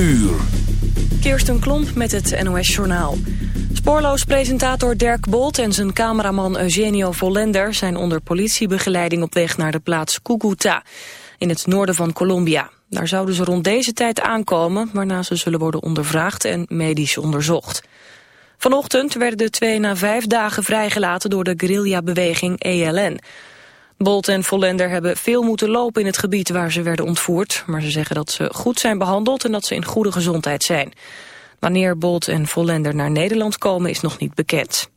uur. Kirsten Klomp met het NOS-journaal. Spoorloos presentator Dirk Bolt en zijn cameraman Eugenio Vollender... zijn onder politiebegeleiding op weg naar de plaats Cucuta... in het noorden van Colombia. Daar zouden ze rond deze tijd aankomen... waarna ze zullen worden ondervraagd en medisch onderzocht. Vanochtend werden de twee na vijf dagen vrijgelaten... door de guerrilla-beweging ELN... Bolt en Vollender hebben veel moeten lopen in het gebied waar ze werden ontvoerd. Maar ze zeggen dat ze goed zijn behandeld en dat ze in goede gezondheid zijn. Wanneer Bolt en Vollender naar Nederland komen is nog niet bekend.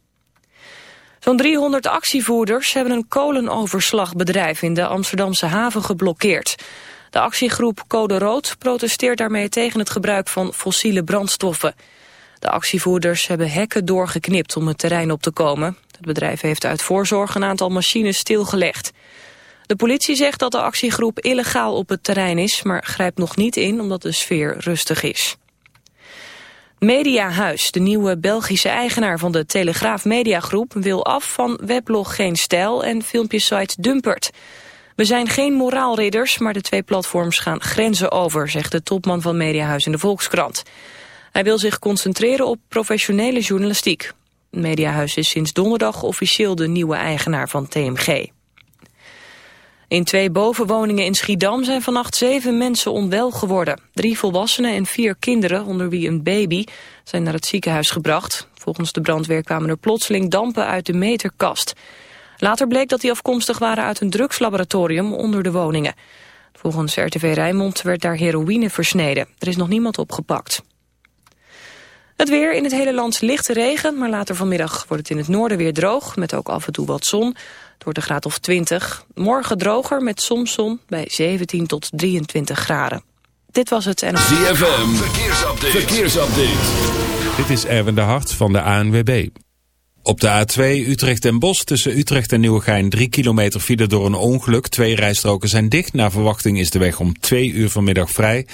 Zo'n 300 actievoerders hebben een kolenoverslagbedrijf in de Amsterdamse haven geblokkeerd. De actiegroep Code Rood protesteert daarmee tegen het gebruik van fossiele brandstoffen. De actievoerders hebben hekken doorgeknipt om het terrein op te komen. Het bedrijf heeft uit voorzorg een aantal machines stilgelegd. De politie zegt dat de actiegroep illegaal op het terrein is... maar grijpt nog niet in omdat de sfeer rustig is. Mediahuis, de nieuwe Belgische eigenaar van de Telegraaf Mediagroep... wil af van weblog Geen Stijl en filmpjesite Dumpert. We zijn geen moraalridders, maar de twee platforms gaan grenzen over... zegt de topman van Mediahuis in de Volkskrant. Hij wil zich concentreren op professionele journalistiek. Mediahuis is sinds donderdag officieel de nieuwe eigenaar van TMG. In twee bovenwoningen in Schiedam zijn vannacht zeven mensen onwel geworden. Drie volwassenen en vier kinderen, onder wie een baby, zijn naar het ziekenhuis gebracht. Volgens de brandweer kwamen er plotseling dampen uit de meterkast. Later bleek dat die afkomstig waren uit een drugslaboratorium onder de woningen. Volgens RTV Rijnmond werd daar heroïne versneden. Er is nog niemand opgepakt. Het weer in het hele land lichte regen, maar later vanmiddag wordt het in het noorden weer droog, met ook af en toe wat zon. Het wordt een graad of 20. Morgen droger met soms zon bij 17 tot 23 graden. Dit was het en... ZFM, verkeersupdate. verkeersupdate. Dit is Erwin de Hart van de ANWB. Op de A2 Utrecht en Bos tussen Utrecht en Nieuwegein 3 kilometer file door een ongeluk. Twee rijstroken zijn dicht. Naar verwachting is de weg om 2 uur vanmiddag vrij.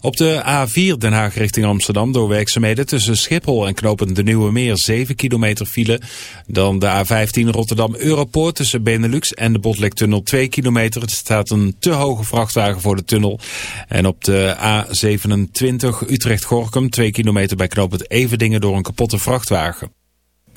Op de A4 Den Haag richting Amsterdam door werkzaamheden tussen Schiphol en Knopend de Nieuwe Meer 7 kilometer file. Dan de A15 Rotterdam Europoort tussen Benelux en de Botlektunnel 2 kilometer. Het staat een te hoge vrachtwagen voor de tunnel. En op de A27 Utrecht Gorkum 2 kilometer bij Knopend Everdingen door een kapotte vrachtwagen.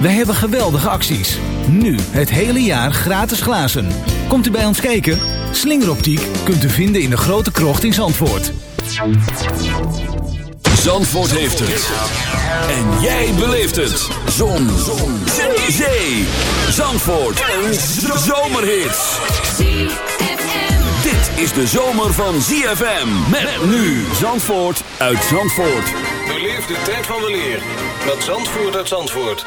Wij hebben geweldige acties. Nu het hele jaar gratis glazen. Komt u bij ons kijken? Slingeroptiek kunt u vinden in de grote krocht in Zandvoort. Zandvoort heeft het. En jij beleeft het. Zon. Zon. Zee. Zee. Zandvoort. Een zomerhit. Dit is de zomer van ZFM. Met nu Zandvoort uit Zandvoort. Beleef de tijd van de leer met Zandvoort uit Zandvoort.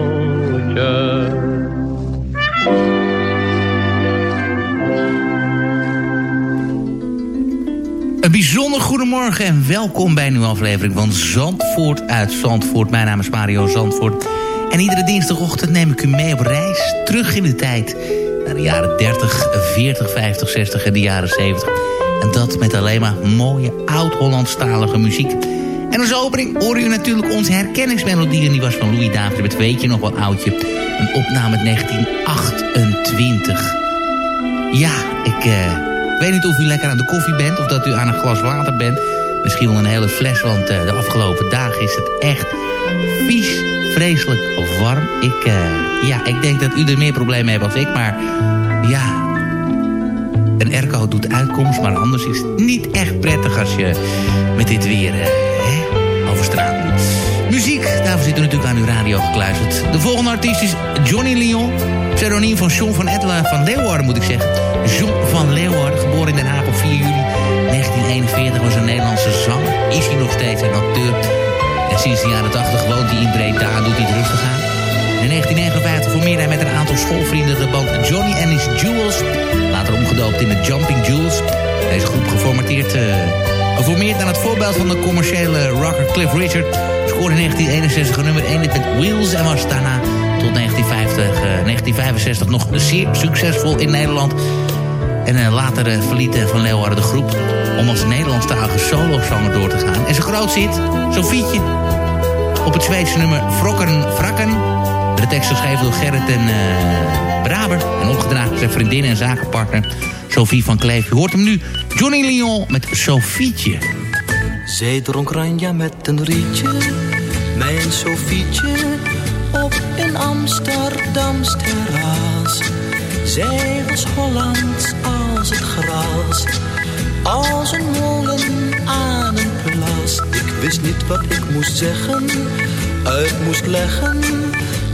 Een bijzonder goedemorgen en welkom bij een nieuwe aflevering van Zandvoort uit Zandvoort. Mijn naam is Mario Zandvoort. En iedere dinsdagochtend neem ik u mee op reis terug in de tijd. Naar de jaren 30, 40, 50, 60 en de jaren 70. En dat met alleen maar mooie oud-Hollandstalige muziek. En als opening hoor u natuurlijk onze herkenningsmelodie. En die was van Louis David met Weet je nog wel oudje. Een opname uit 1928. Ja, ik... eh weet niet of u lekker aan de koffie bent of dat u aan een glas water bent. Misschien wel een hele fles, want eh, de afgelopen dagen is het echt vies, vreselijk warm. Ik, eh, ja, ik denk dat u er meer problemen hebt dan ik, maar ja... Een airco doet uitkomst, maar anders is het niet echt prettig als je met dit weer eh. Muziek, daarvoor zit u natuurlijk aan uw radio gekluisterd. De volgende artiest is Johnny Leon. Pseudoniem van John van Edla van Leeuwarden, moet ik zeggen. John van Leeuwarden, geboren in Den Haag op 4 juli 1941, was een Nederlandse zanger. Is hij nog steeds een acteur. En sinds de jaren 80 woont hij in Breda en doet hij het rustig aan. In 1959 formeerde hij met een aantal schoolvrienden de band Johnny and His Jewels. Later omgedoopt in de Jumping Jewels. Deze groep geformateerd, eh, geformeerd aan het voorbeeld van de commerciële rocker Cliff Richard... scoorde in 1961 een nummer 1 met Wheels en was daarna tot 1950, eh, 1965 nog zeer succesvol in Nederland... En eh, later uh, verliet uh, Van Leeuwarden de groep om als Nederlandstalige solozanger door te gaan. En zijn groot zit, Sofietje, op het Zweedse nummer Frokken Frakken. De tekst geschreven door Gerrit en Braber. En opgedragen zijn vriendin en zakenpartner Sophie van Kleef. U hoort hem nu, Johnny Lyon met Sofietje. Zij dronk ranja met een rietje, mijn Sofietje, op een Amsterdams terras. Zij was Hollands als het gras, als een molen aan een plas. Ik wist niet wat ik moest zeggen, uit moest leggen,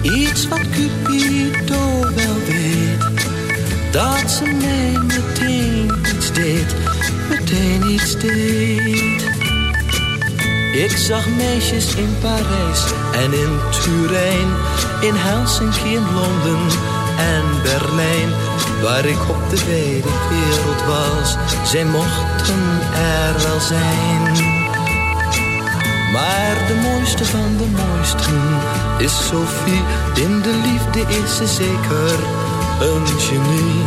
iets wat Cupido wel weet. Dat ze mij meteen iets deed, meteen iets deed. Ik zag meisjes in Parijs en in Turijn, in Helsinki en Londen en Berlijn, waar ik op de wijde wereld was. Zij mochten er wel zijn. Maar de mooiste van de mooisten is Sophie. In de liefde is ze zeker een genie.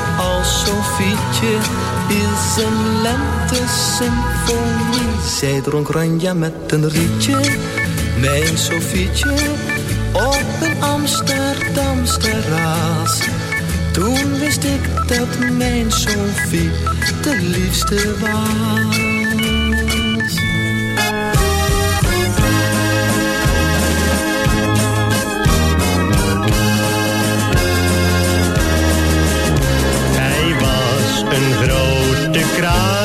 als Sofietje is een lente-symfonie. Zij dronk ranja met een rietje, mijn Sofietje, op een Amsterdams terras. Toen wist ik dat mijn Sofie de liefste was. Grote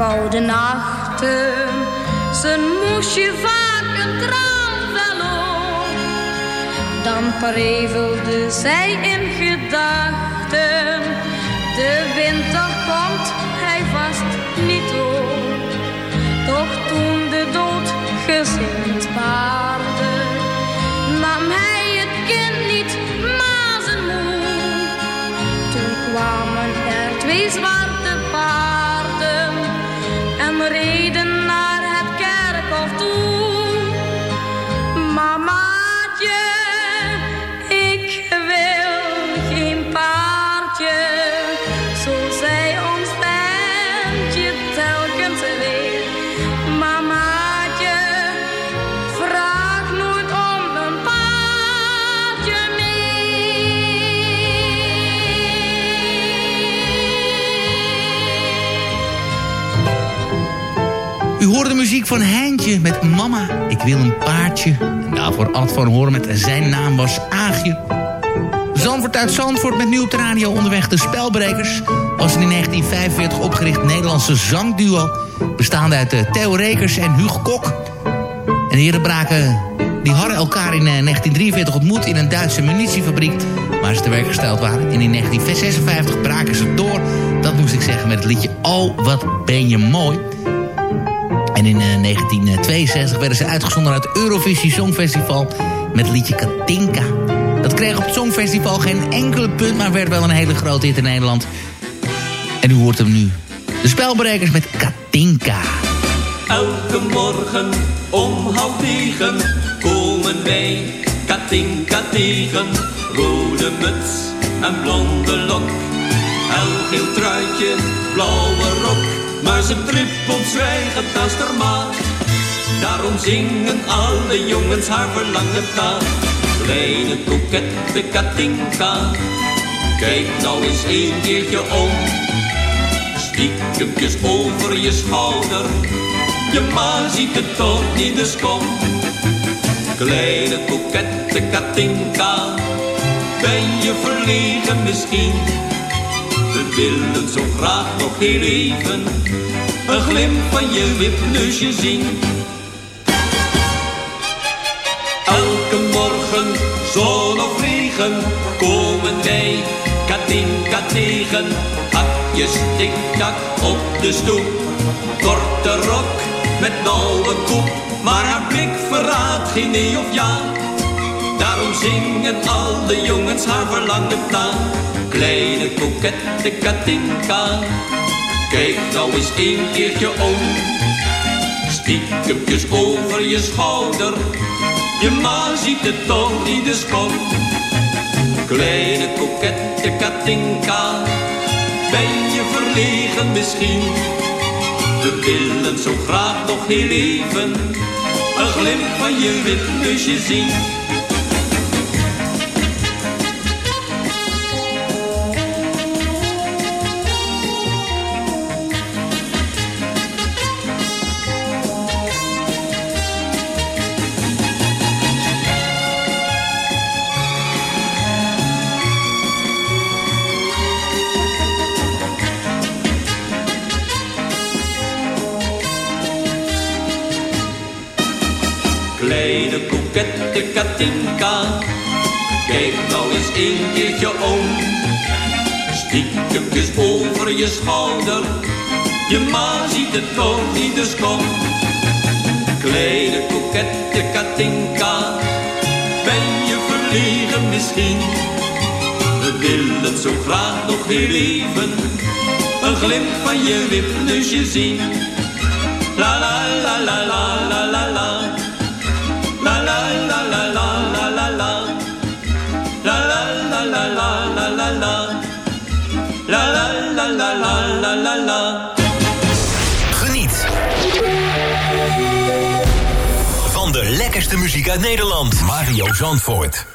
koude nachten zijn moesje vaak een traan verloor, dan prevelde zij in gedachten. De winter van Heintje met Mama, ik wil een paardje. En daarvoor Ad van Hoorn met zijn naam was Aagje. Zandvoort uit Zandvoort met op de onderweg de Spelbrekers... was in 1945 opgericht Nederlandse zangduo... bestaande uit eh, Theo Rekers en Hugo Kok. En de heren braken, die hadden elkaar in eh, 1943 ontmoet... in een Duitse munitiefabriek waar ze te werk gesteld waren. En in 1956 braken ze door, dat moest ik zeggen... met het liedje Oh, wat ben je mooi... En in eh, 1962 werden ze uitgezonden uit het Eurovisie Songfestival met liedje Katinka. Dat kreeg op het Songfestival geen enkele punt, maar werd wel een hele grote hit in Nederland. En u hoort hem nu. De spelberekers met Katinka. Elke morgen om half negen komen wij Katinka tegen. Rode muts en blonde lok. Helgeel truitje, blauwe rok. Maar ze trippelt zwijgend naast haar maag. Daarom zingen alle jongens haar verlangen taal. Kleine kokette Katinka. Kijk nou eens een keertje om. Stiekempjes over je schouder. Je ma ziet het toch niet, dus kom. Kleine kokette Katinka. Ben je verlegen misschien? Willen zo graag nog heel even een glimp van je wipneusje zien. Elke morgen, zon of regen, komen wij Katinka tegen. Hakjes tik-tak op de stoep, korte rok met nauwe koep. Maar haar blik verraadt geen nee of ja. Daarom zingen al de jongens haar verlangen na. Kleine kokette Katinka, kijk nou eens een keertje om. Stiekempjes over je schouder, je ma ziet het toch niet de kom. Kleine kokette Katinka, ben je verlegen misschien? We willen zo graag nog heel even, een glimp van je witneusje zien. Katinka, kijk nou eens een keertje om. Stiekempjes over je schouder, je ma ziet het toch niet, dus kom. Kleine kokette Katinka, ben je verlegen misschien? We willen zo graag nog heel even, een glimp van je wipneusje zien. La la la la la. Lekkerste muziek uit Nederland. Mario Zandvoort.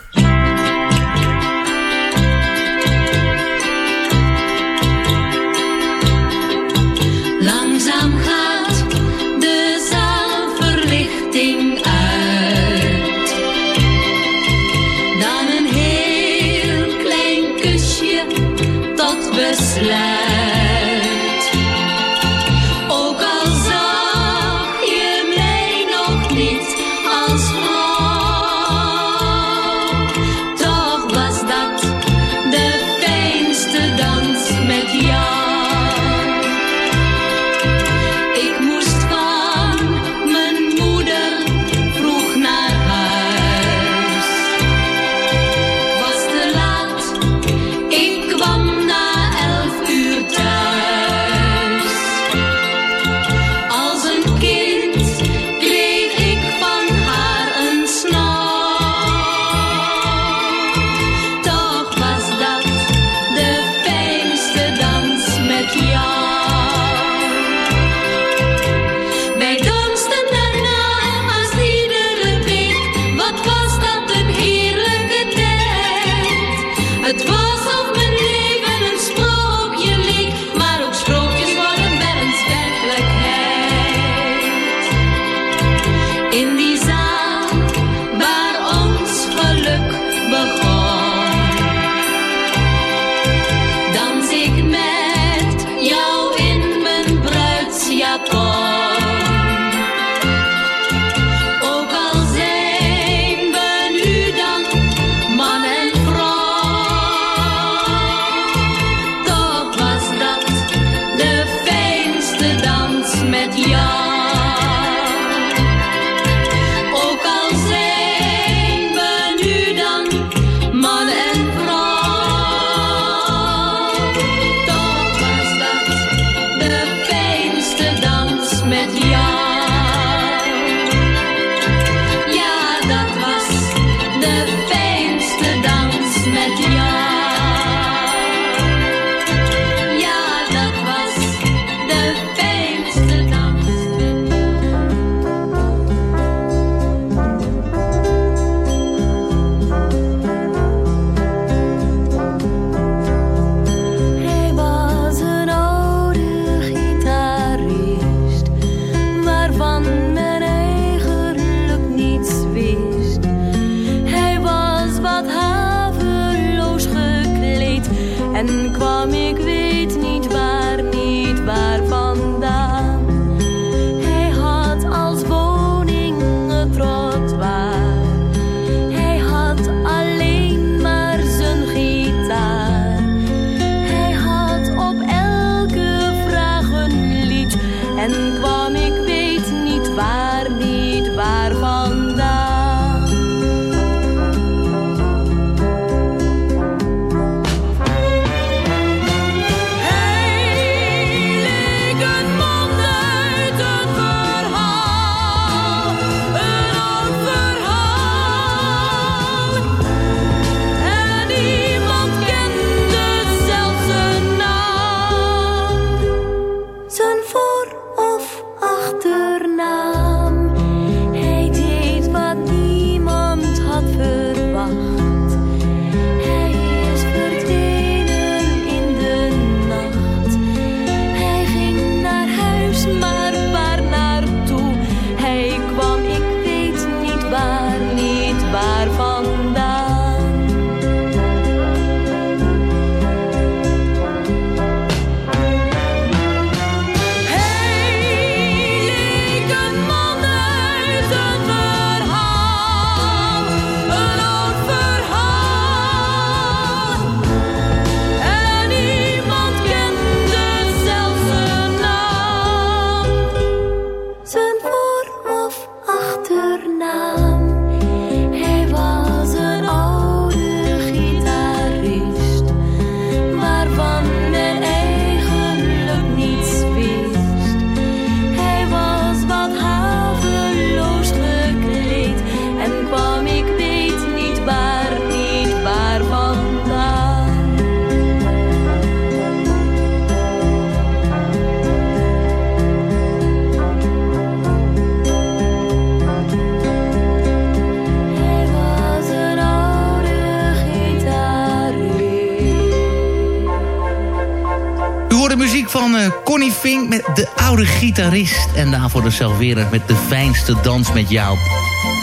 Met De Oude Gitarist. En daarvoor de Salveren met De Fijnste Dans met Jou.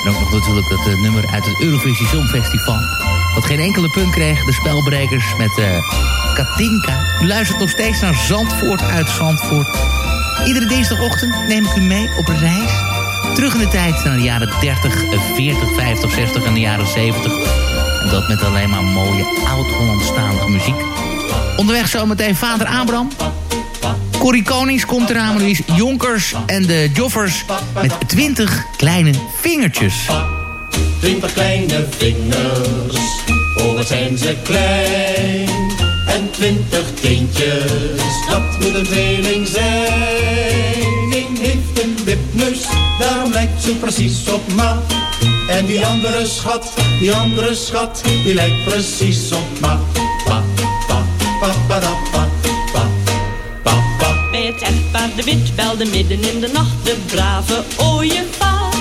En ook nog natuurlijk het eh, nummer uit het Eurovisie Songfestival. Dat geen enkele punt kreeg. De spelbrekers met eh, Katinka. U luistert nog steeds naar Zandvoort uit Zandvoort. Iedere dinsdagochtend neem ik u mee op een reis. Terug in de tijd naar de jaren 30, 40, 50, 60 en de jaren 70. En dat met alleen maar mooie oud-Hollandstalige muziek. Onderweg zometeen vader Abraham. Corrie Konings komt eraan, Louise Jonkers en de Joffers met 20 kleine vingertjes. Twintig kleine vingers, oh wat zijn ze klein. En twintig teentjes, dat moet een tweeling zijn. Eén heeft een wipneus, daarom lijkt ze precies op ma. En die andere schat, die andere schat, die lijkt precies op ma. Wit belde midden in de nacht de brave ooievaar.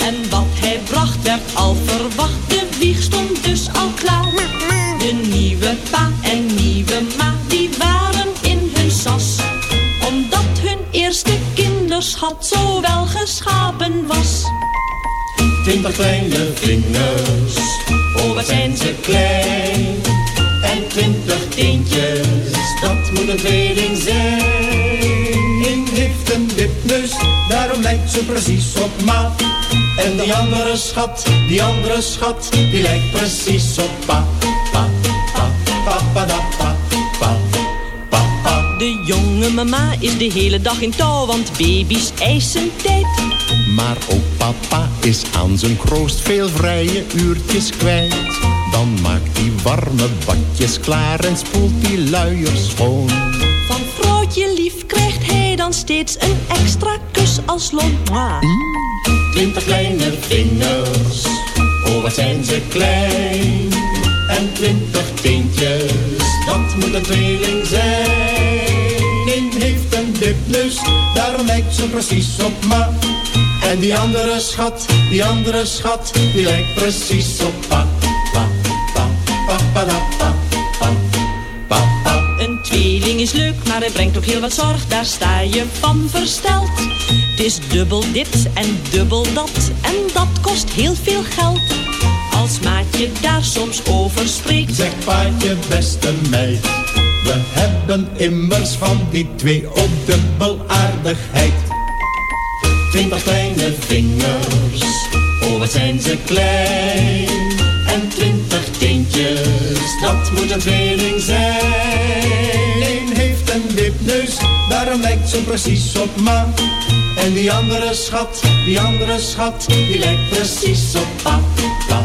En wat hij bracht werd al verwacht, de wieg stond dus al klaar. De nieuwe pa en nieuwe ma, die waren in hun sas. Omdat hun eerste kinderschat zo wel geschapen was. Twintig kleine vingers, oh wat zijn ze klein. En twintig teentjes, dat moet een tweeling zijn. Daarom lijkt ze precies op ma. En die andere schat, die andere schat, die lijkt precies op pa. Pa, pa, pa, pa, da, pa, pa, pa, pa. De jonge mama is de hele dag in touw, want baby's eisen tijd. Maar ook papa is aan zijn kroost veel vrije uurtjes kwijt. Dan maakt hij warme badjes klaar en spoelt die luiers schoon. Dan steeds een extra kus als loon. Twintig kleine vingers, oh wat zijn ze klein. En twintig teentjes, dat moet een tweeling zijn. Eén heeft een wipneus, daarom lijkt ze precies op ma. En die andere schat, die andere schat, die lijkt precies op pa. Pa, pa, pa, pa, pa, pa, is leuk, maar hij brengt ook heel wat zorg. Daar sta je van versteld. Het is dubbel dit en dubbel dat. En dat kost heel veel geld. Als maatje daar soms over spreekt. Zeg paatje, beste meid, we hebben immers van die twee ook dubbel aardigheid. Twintig kleine vingers, oh wat zijn ze klein. En twintig teentjes, dat moet een tweeling zijn. Wipneus, daarom lijkt ze precies op ma. En die andere schat, die andere schat, die lijkt precies op pa, pa,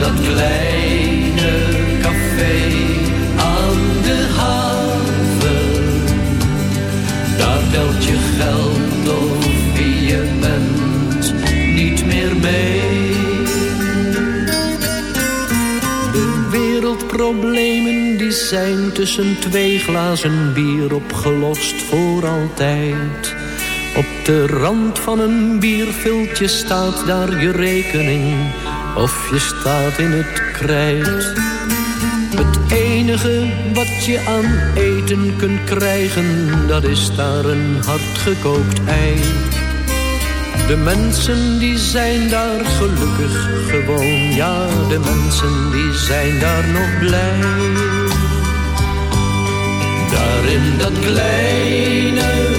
dat kleine café aan de haven. Daar telt je geld of wie je bent niet meer mee. De wereldproblemen die zijn tussen twee glazen bier opgelost voor altijd. Op de rand van een bierviltje staat daar je rekening of je staat in het krijt. Het enige wat je aan eten kunt krijgen, dat is daar een hardgekookt ei. De mensen die zijn daar gelukkig gewoon, ja, de mensen die zijn daar nog blij. Daar in dat kleine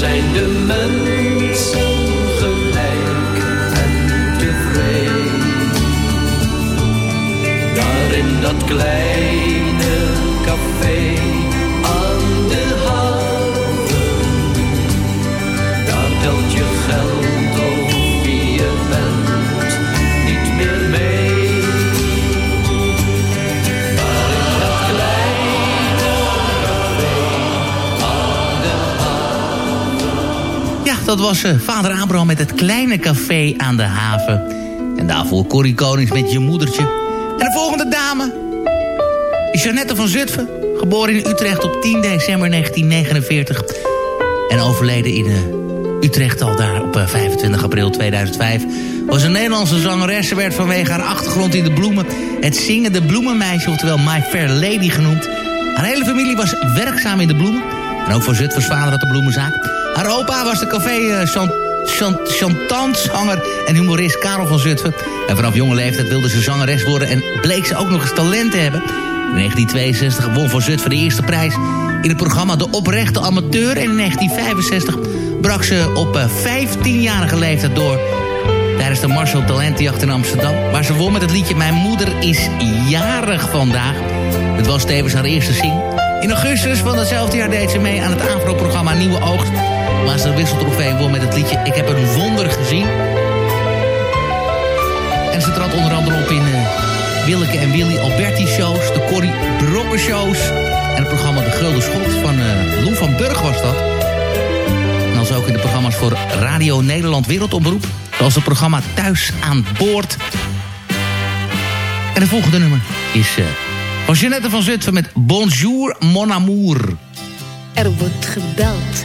zijn de mensen gelijk en tevreden. Daar in dat kleine dat was eh, vader Abraham met het kleine café aan de haven. En daarvoor Corrie Konings met je moedertje. En de volgende dame is Jeannette van Zutphen. Geboren in Utrecht op 10 december 1949. En overleden in eh, Utrecht al daar op eh, 25 april 2005. Was een Nederlandse zangeres. Ze werd vanwege haar achtergrond in de bloemen... het zingende bloemenmeisje, oftewel My Fair Lady genoemd. Haar hele familie was werkzaam in de bloemen. En ook voor Zutphens vader had de bloemenzaak. Haar opa was de café chant, chantantzanger en humorist Karel van Zutphen. En vanaf jonge leeftijd wilde ze zangeres worden en bleek ze ook nog eens talent te hebben. In 1962 won Van Zutphen de eerste prijs in het programma De Oprechte Amateur. En in 1965 brak ze op 15-jarige leeftijd door tijdens de Marshall Talentenjacht in Amsterdam... waar ze won met het liedje Mijn moeder is jarig vandaag. Het was tevens haar eerste zing. In augustus van datzelfde jaar deed ze mee aan het AVRO-programma Nieuwe Oogst... waar ze de wisseltrofee won met het liedje Ik heb een wonder gezien. En ze trad onder andere op in uh, Willeke en Willy Alberti shows... de Corrie Brokken shows... en het programma De Gulden Schot van uh, Lou van Burg was dat... En als ook in de programma's voor Radio Nederland Wereldomroep... Zoals het programma Thuis aan Boord. En het volgende nummer is uh, van Jeanette van Zutphen met Bonjour mon amour. Er wordt gebeld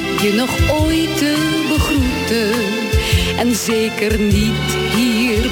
je nog ooit te begroeten. En zeker niet hier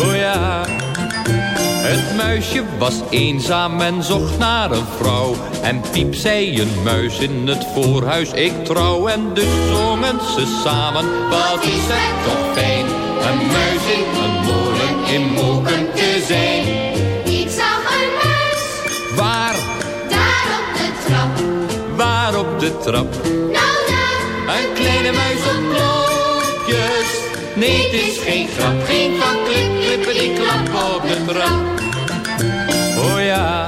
Oh ja, Het muisje was eenzaam en zocht naar een vrouw. En Piep zei een muis in het voorhuis, ik trouw. En dus zongen ze samen, wat is het toch fijn. Een muis in een molen in Moken te zijn. Ik zag een muis, Waar, daar op de trap. waar op de trap? Nou daar, Een kleine muis op klokjes. Nee, het is geen grap, geen van klip, klippen die klap op de trap. Oh ja.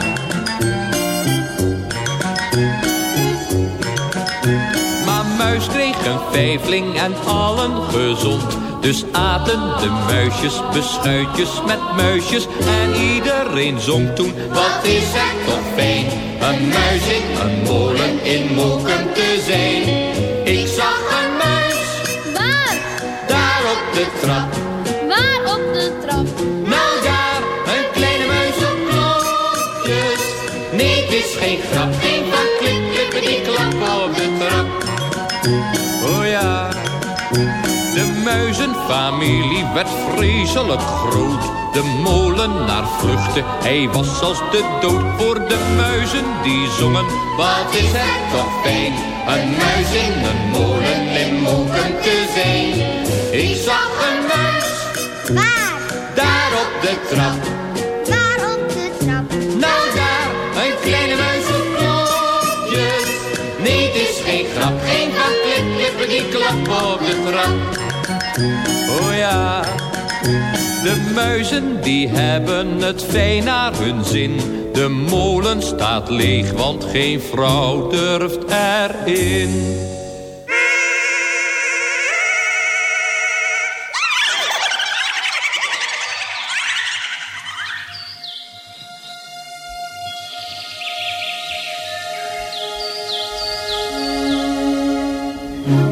Maar muis kreeg een vijfling en allen gezond. Dus aten de muisjes beschuitjes met muisjes. En iedereen zong toen, wat is het toch fijn. Een muis in een molen in Moken te zijn. Ik zag de trap. Waar op de trap? Nou daar, een kleine muis op klokjes. Nee, het is geen grap, geen klippen die klap op de trap. Oh ja, de muizenfamilie werd vreselijk groot. De molenaar vluchtte, hij was als de dood voor de muizen die zongen. Wat is het toch fijn, een muis in een molen in Moken te zijn. Ik zag een muis, Waar? daar op de trap. Waar op de trap? Nou daar, een kleine muis op klokjes. Nee, het is geen grap, geen van klip, klippen die klap op de trap. Oh ja, de muizen die hebben het fijn naar hun zin. De molen staat leeg, want geen vrouw durft erin. Samen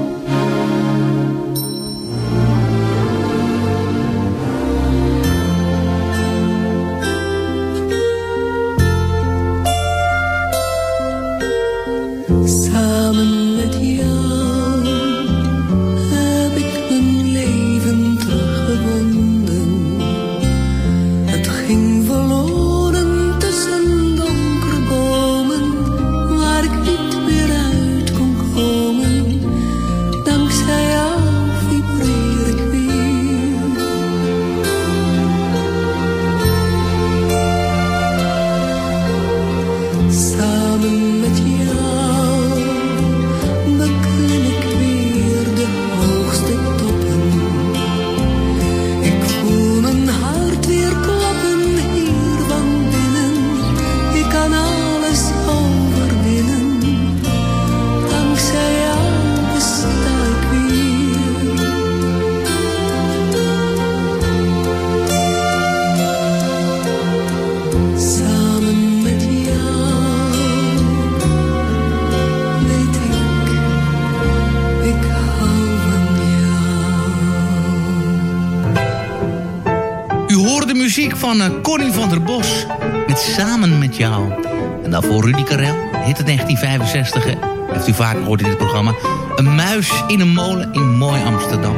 daarvoor Rudy Karel, hit het 1965. hè. Heeft u vaak gehoord in dit programma. Een muis in een molen in mooi Amsterdam.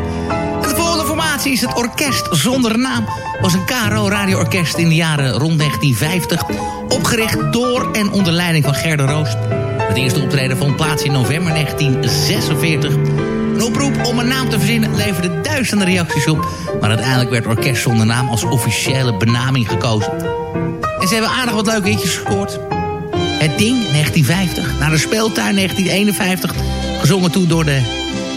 En de volgende formatie is het Orkest Zonder Naam. was een KRO radioorkest in de jaren rond 1950. Opgericht door en onder leiding van Gerda Roost. Het eerste optreden vond plaats in november 1946. Een oproep om een naam te verzinnen leverde duizenden reacties op. Maar uiteindelijk werd Orkest Zonder Naam als officiële benaming gekozen. En ze hebben aardig wat leuke hitjes gescoord. Het Ding, 1950. Naar de Speeltuin, 1951. Gezongen toen door de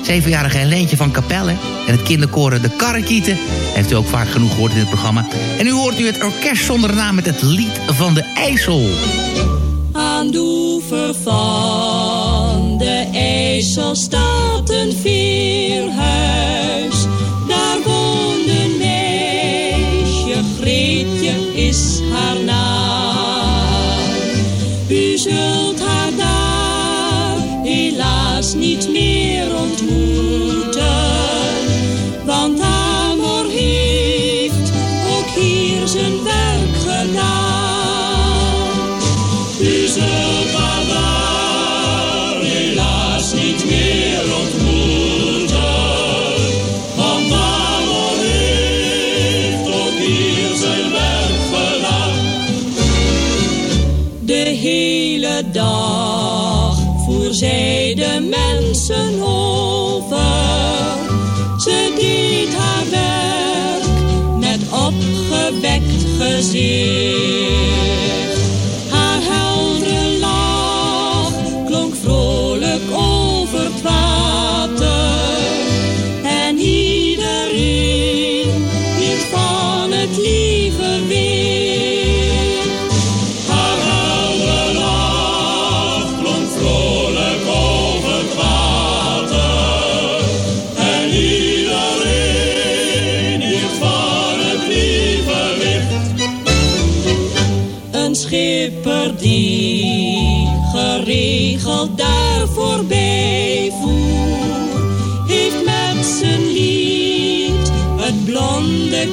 zevenjarige Helentje van Capelle. En het kinderkoren De Karrekieten. Heeft u ook vaak genoeg gehoord in dit programma. En nu hoort u het orkest zonder naam met het lied van de IJssel. Aan de van de IJssel staat een veerhuis.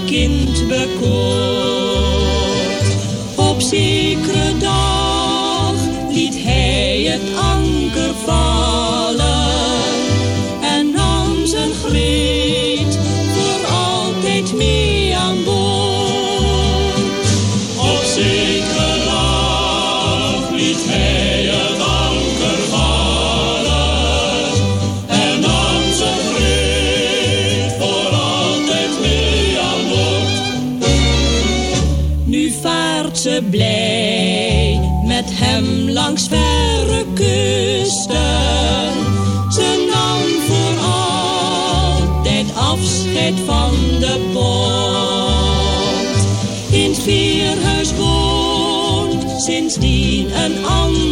Kind bekoord. Op zekere dag sindsdien een ander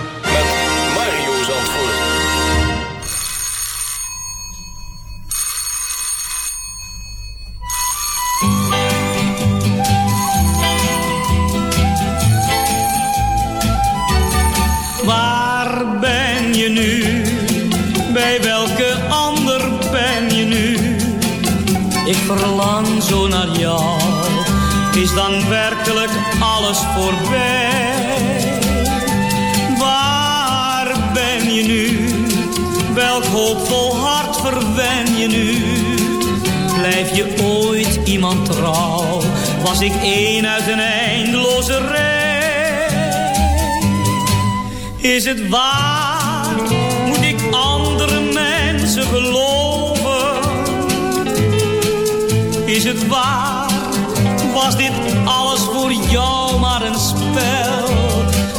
Dan werkelijk alles voorbij? Waar ben je nu? Welk hoopvol hart verwen je nu? Blijf je ooit iemand trouw? Was ik één uit een eindeloze rij? Is het waar? Moet ik andere mensen geloven? Is het waar? Was dit alles voor jou maar een spel?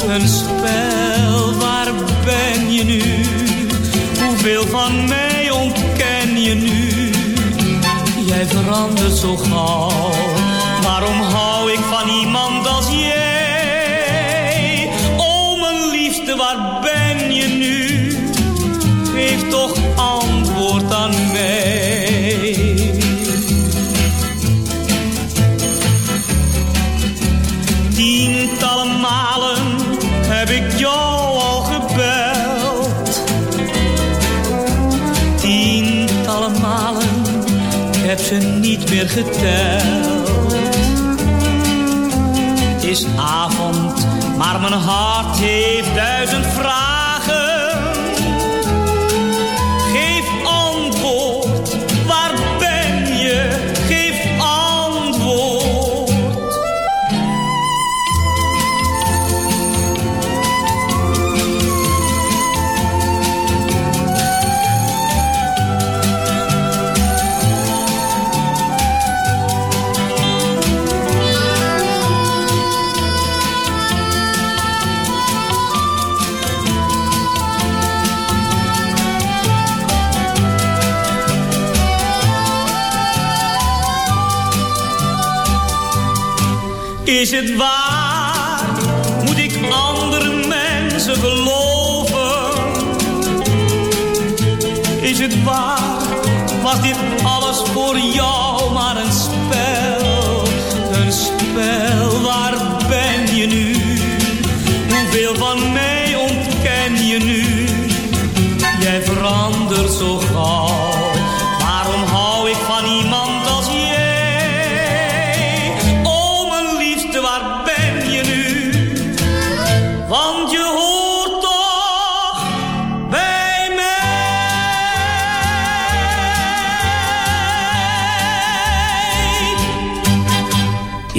Een spel, waar ben je nu? Hoeveel van mij ontken je nu? Jij verandert zo gauw. Waarom hou ik van iemand als jij? Niet meer geteld. Het is avond, maar mijn hart heeft duizend vragen. Is het waar?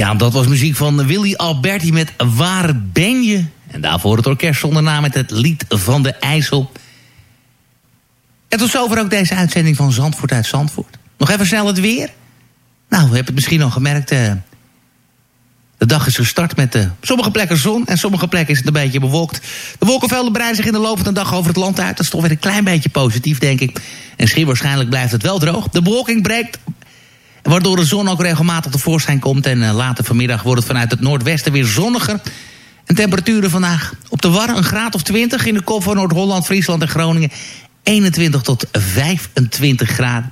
Ja, dat was muziek van Willy Alberti met Waar ben je? En daarvoor het orkest zonder naam met het lied van de IJssel. En tot zover ook deze uitzending van Zandvoort uit Zandvoort. Nog even snel het weer. Nou, we hebben het misschien al gemerkt. eh, de dag is gestart met eh, sommige plekken zon en sommige plekken is het een beetje bewolkt. De wolkenvelden breiden zich in de loop van de dag over het land uit. Dat is toch weer een klein beetje positief, denk ik. En schier waarschijnlijk blijft het wel droog. De bewolking breekt Waardoor de zon ook regelmatig tevoorschijn komt. En uh, later vanmiddag wordt het vanuit het noordwesten weer zonniger. En temperaturen vandaag op de war een graad of 20. In de kop van Noord-Holland, Friesland en Groningen 21 tot 25 graden.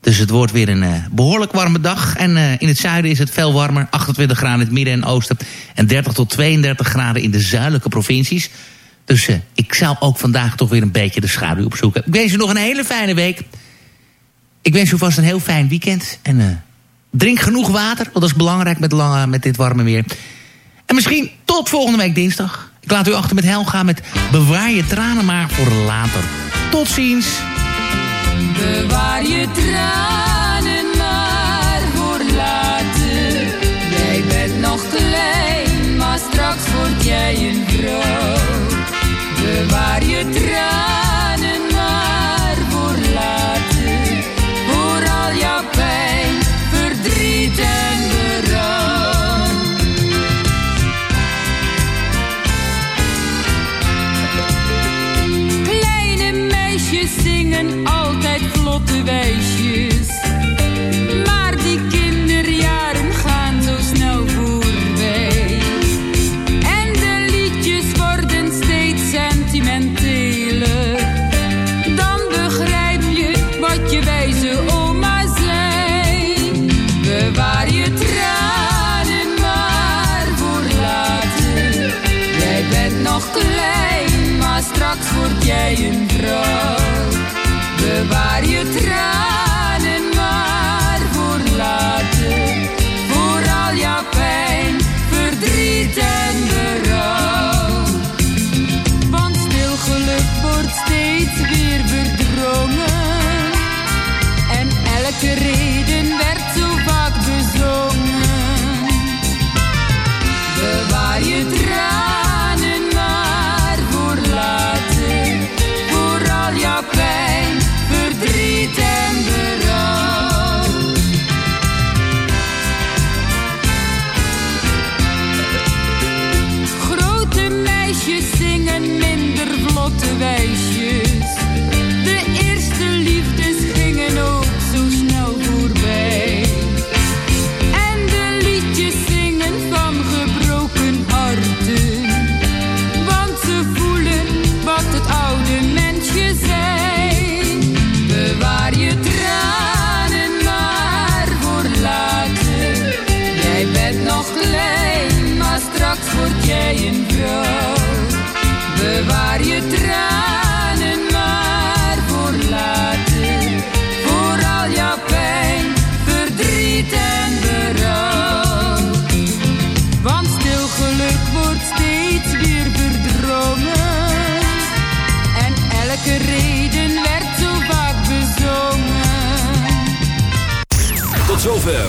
Dus het wordt weer een uh, behoorlijk warme dag. En uh, in het zuiden is het veel warmer. 28 graden in het midden en oosten. En 30 tot 32 graden in de zuidelijke provincies. Dus ik zou ook vandaag toch weer een beetje de schaduw opzoeken. Ik wens u nog een hele fijne week. Ik wens u vast een heel fijn weekend. En uh, drink genoeg water, want dat is belangrijk met, lange, met dit warme weer. En misschien tot volgende week dinsdag. Ik laat u achter met Helga met Bewaar je tranen maar voor later. Tot ziens. Bewaar je tranen maar voor later. Jij bent nog klein, maar straks word jij een. Bewaar je Maar die kinderjaren gaan zo snel voorbij. En de liedjes worden steeds sentimenteler. Dan begrijp je wat je wijze oma zei. Bewaar je tranen maar voor later. Jij bent nog klein, maar straks word jij een vrouw. Bewaar je